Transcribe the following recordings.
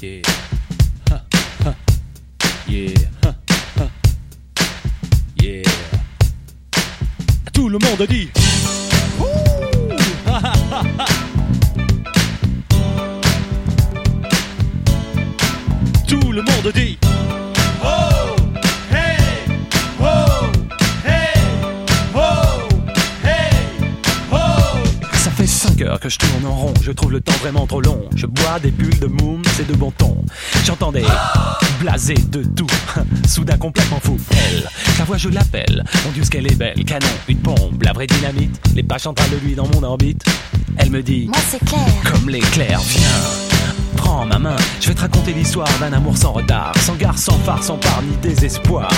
Yeah. Yeah. Tout le monde dit. Tout le monde dit. Que je tourne en rond, je trouve le temps vraiment trop long. Je bois des bulles de moum, c'est de bon ton. J'entends des blasés de tout, soudain complètement fou. Elle, sa voix je l'appelle, mon dieu ce qu'elle est belle. Canon, une bombe, la vraie dynamite, les pages centrales de lui dans mon orbite. Elle me dit, Moi c'est clair. comme l'éclair, viens. Je vais te raconter l'histoire d'un amour sans retard, sans gare, sans phare, sans part ni désespoir.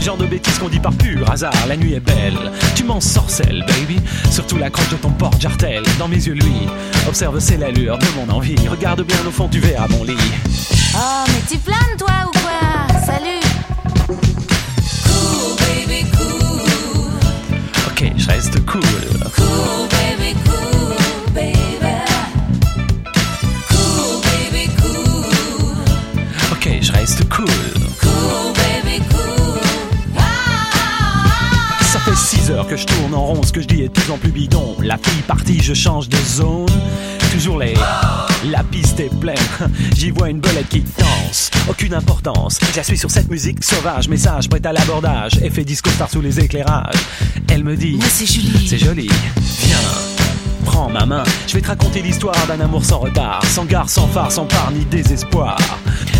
Genre de bêtises qu'on dit par pur hasard, la nuit est belle, tu m'en sorcelles, baby. Surtout la croche de ton porte jartel, dans mes yeux, lui. Observe, c'est l'allure de mon envie. Regarde bien au fond, tu verras mon lit. Oh, mais tu planes toi ou quoi? Salut. Cool, baby, cool. Ok, je reste. Cool, heures que je tourne en rond, ce que je dis est de plus en plus bidon. La fille partie, je change de zone. Toujours les. La piste est pleine, j'y vois une belette qui danse. Aucune importance, je la suis sur cette musique sauvage. Message prêt à l'abordage, effet disco star sous les éclairages. Elle me dit. Moi c'est Julie. C'est joli, viens. Prends ma main, je vais te raconter l'histoire d'un amour sans retard, sans gare, sans phare, sans part ni désespoir.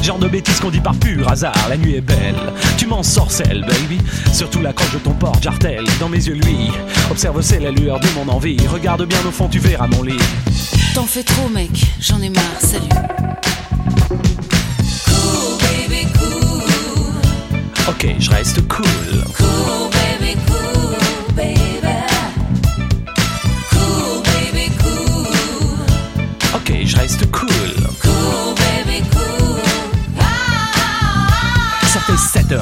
Genre de bêtises qu'on dit par pur hasard, la nuit est belle, tu m'en sorcelles, baby. Surtout la croche de ton porte jartel, dans mes yeux, lui. Observe, c'est la lueur de mon envie. Regarde bien au fond, tu verras mon lit. T'en fais trop, mec. J'en ai marre. Salut. Cool, baby, cool. Ok, je reste. Cool,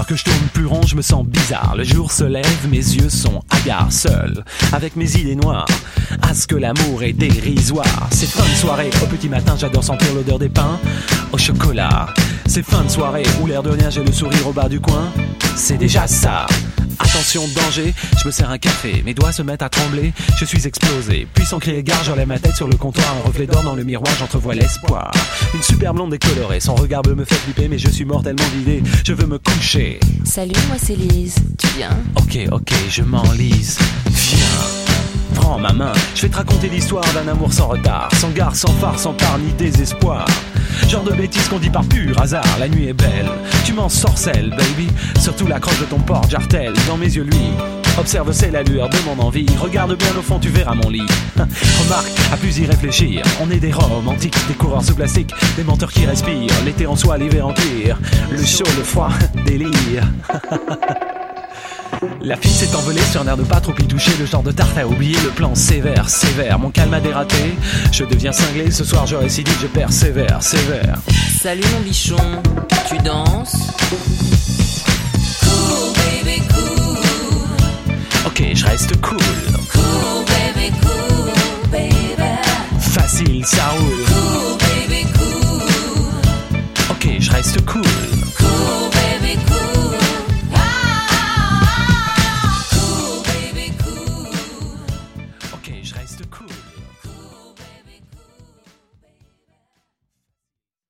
que je tourne plus rond, je me sens bizarre. Le jour se lève, mes yeux sont hagards, seul, avec mes idées noires. À ce que l'amour est dérisoire. C'est fin de soirée, au petit matin, j'adore sentir l'odeur des pains au chocolat. C'est fin de soirée, où l'air de rien, j'ai le sourire au bas du coin. C'est déjà ça. Attention, danger, je me sers un café, mes doigts se mettent à trembler, je suis explosé. Puis sans crier gare, j'enlève ma tête sur le comptoir, un reflet d'or dans le miroir, j'entrevois l'espoir. Une super blonde décolorée, son regard bleu me fait flipper, mais je suis mortellement vidé, je veux me coucher. Salut, moi c'est Lise. Tu viens? Ok, ok, je m'enlise. Viens, prends ma main. Je vais te raconter l'histoire d'un amour sans retard, sans gare, sans phare, sans part ni désespoir. Genre de bêtises qu'on dit par pur hasard. La nuit est belle, tu m'en sorcelles, baby. Surtout la croche de ton porte jartel, dans mes yeux, lui. Observe, c'est la lueur de mon envie. Regarde bien au fond, tu verras mon lit. Remarque, à plus y réfléchir. On est des romantiques, des coureurs sous plastique, des menteurs qui respirent. L'été en soi, l'hiver en cuir. Le chaud, le froid, délire. La fille s'est envolée sur un air de pas trop y toucher, le genre de tarte à oublier, le plan sévère, sévère. Mon calme a dératé, je deviens cinglé, ce soir je récidive, je persévère, sévère. Salut mon bichon. Tu danses? Cool, baby, cool. Ok, je reste cool, Cool, baby, cool, baby. facile, ça roule. Cool, baby, cool. Ok, je reste cool,